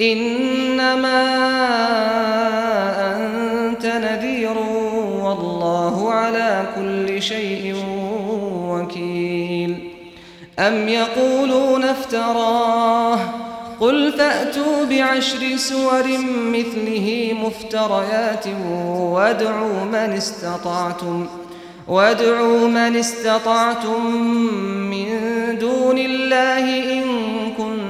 إنما أنت نذير والله على كل شيء وكيل. أم يقولون افتراه؟ قل فأتوا بعشر سور مثله مفتريات وادعوا من استطعتم وادعوا من استطعتم من دون الله إن كنتم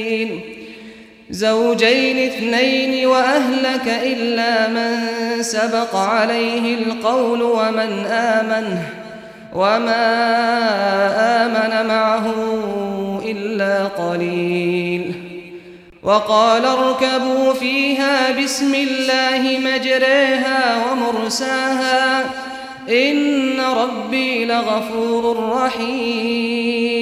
زوجين اثنين وأهلك إلا من سبق عليه القول ومن آمنه وما آمن معه إلا قليل وقال اركبوا فيها بسم الله مجريها ومرساها إن ربي لغفور رحيم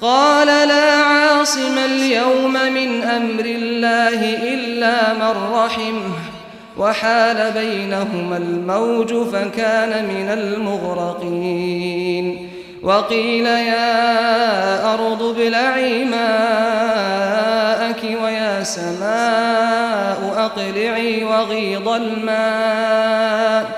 قال لا عاصم اليوم من أمر الله إلا من رحمه وحال بينهما الموج فكان من المغرقين وقيل يا أرض ابلعي ماءك ويا سماء أقلعي وغيض الماء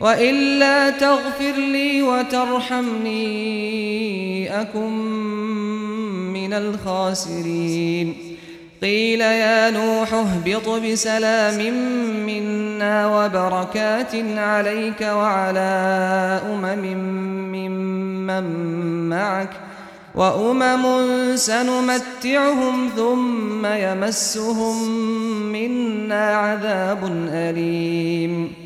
وإلا تغفر لي وترحمني أكن من الخاسرين. قيل يا نوح اهبط بسلام منا وبركات عليك وعلى أمم من, من معك وأمم سنمتعهم ثم يمسهم منا عذاب أليم.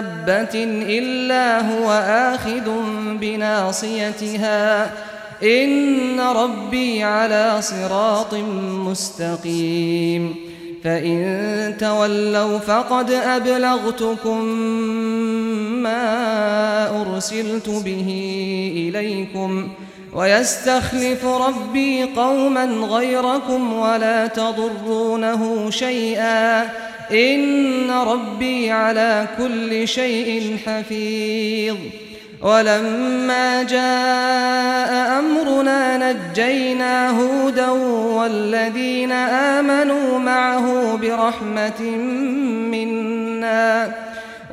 دابة إلا هو آخذ بناصيتها إن ربي على صراط مستقيم فإن تولوا فقد أبلغتكم ما أرسلت به إليكم ويستخلف ربي قوما غيركم ولا تضرونه شيئا إن ربي على كل شيء حفيظ. ولما جاء أمرنا نجينا هودا والذين آمنوا معه برحمة منا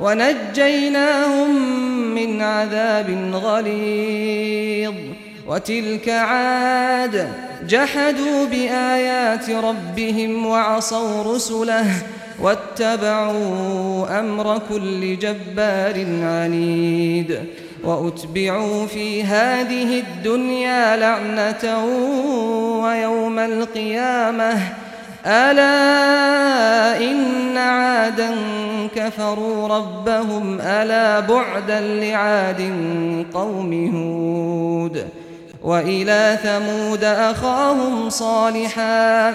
ونجيناهم من عذاب غليظ. وتلك عاد جحدوا بآيات ربهم وعصوا رسله واتبعوا أمر كل جبار عنيد وأتبعوا في هذه الدنيا لعنة ويوم القيامة. ألا إن عادا كفروا ربهم ألا بعدا لعاد قوم هود. وإلى ثمود أخاهم صالحا.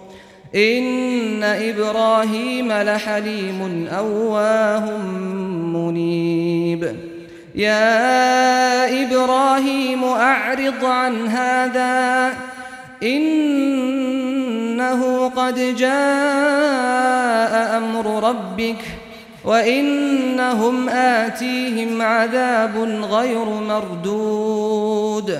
ان إبراهيم لحليم اواه منيب. يا إبراهيم اعرض عن هذا. انه قد جاء أمر ربك وانهم اتيهم عذاب غير مردود.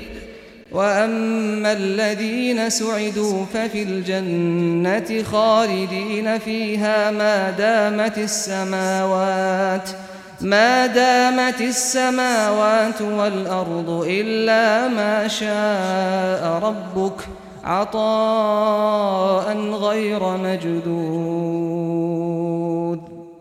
وأما الذين سعدوا ففي الجنة خالدين فيها ما دامت السماوات ما دامت السماوات والأرض إلا ما شاء ربك عطاء غير مجدود